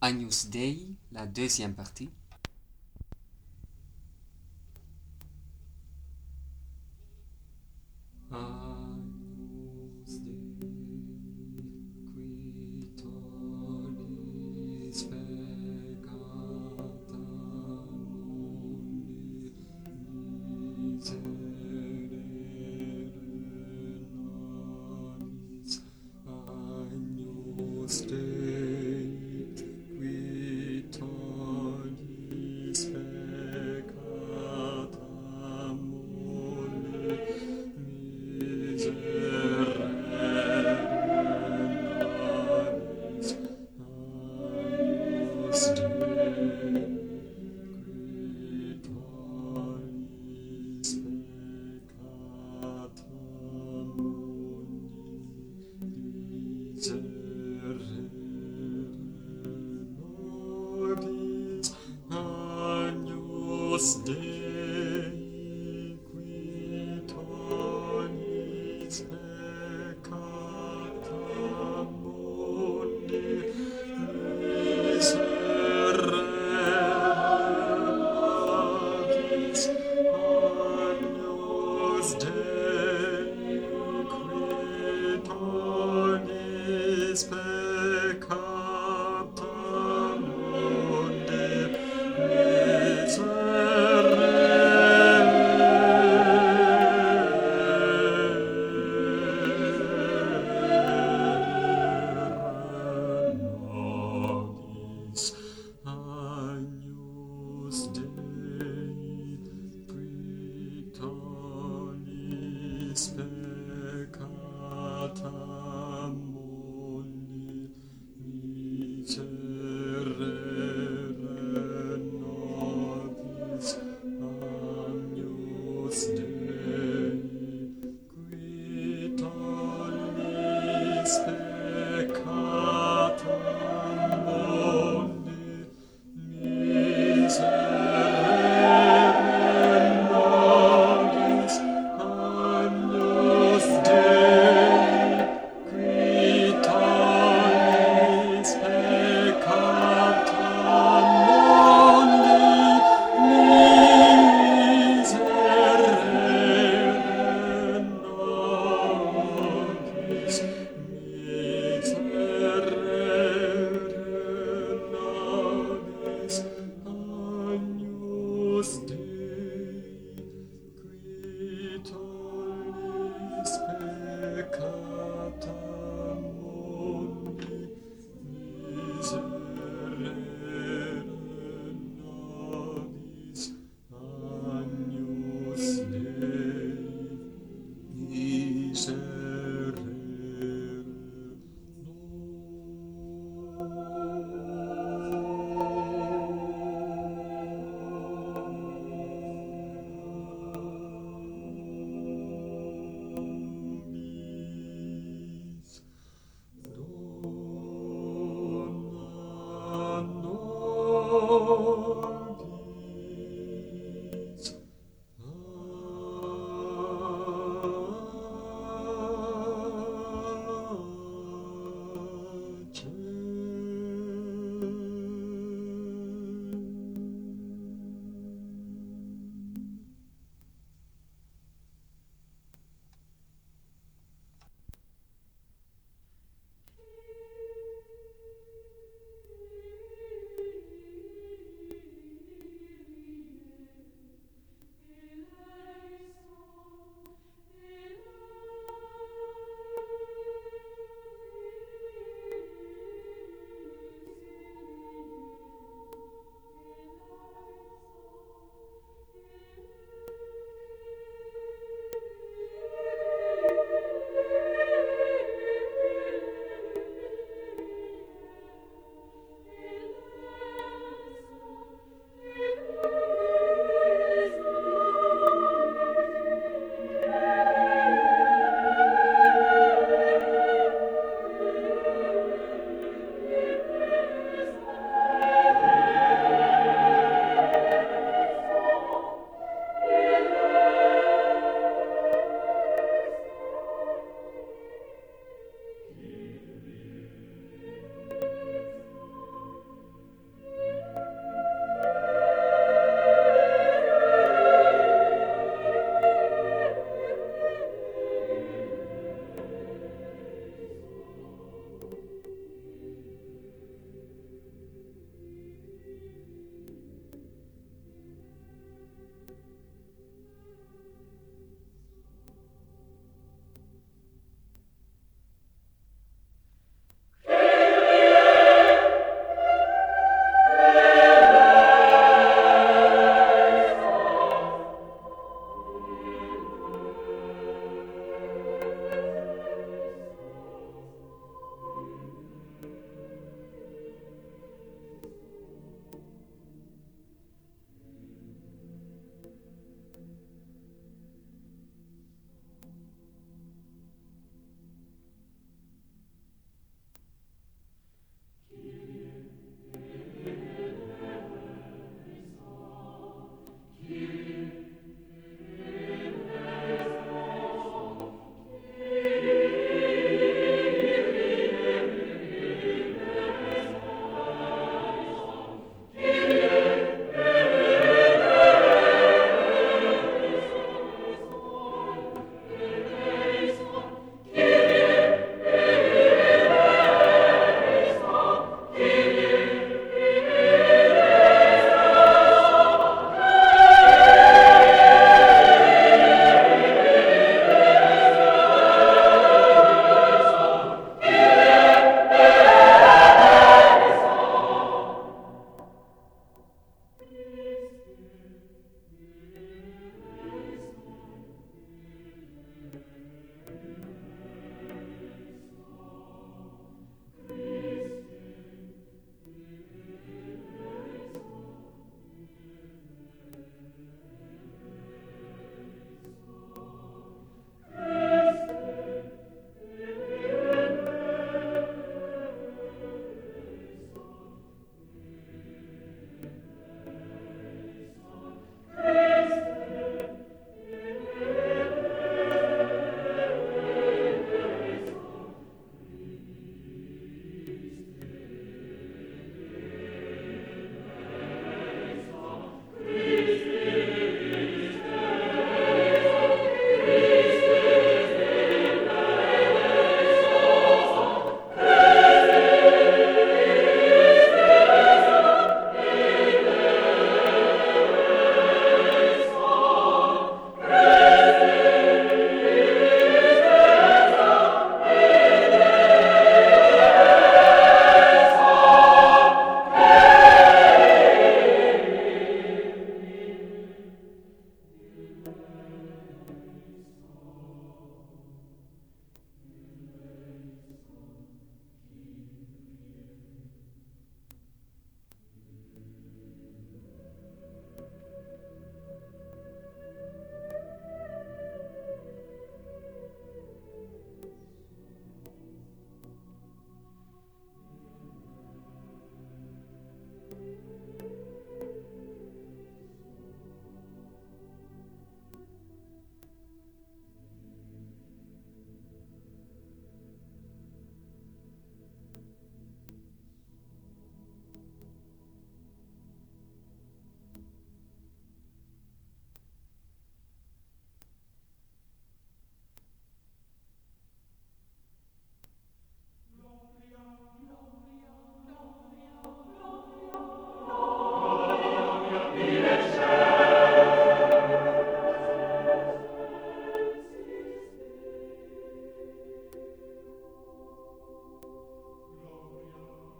Agnus Dei, la deuxième partie.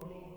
Lord.